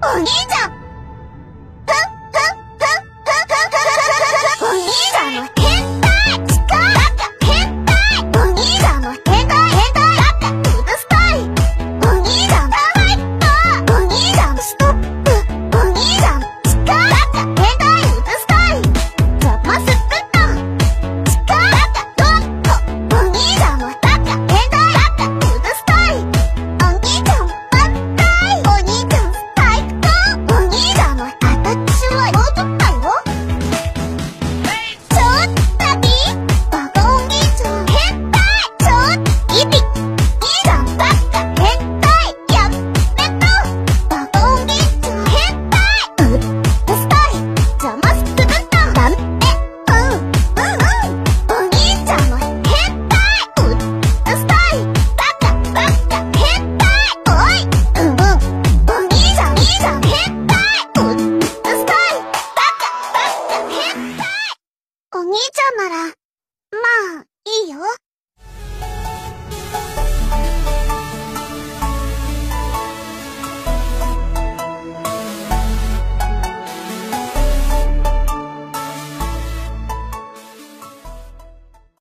お兄ちゃんートっよ。お兄ちゃんなら、まあ、いいよ。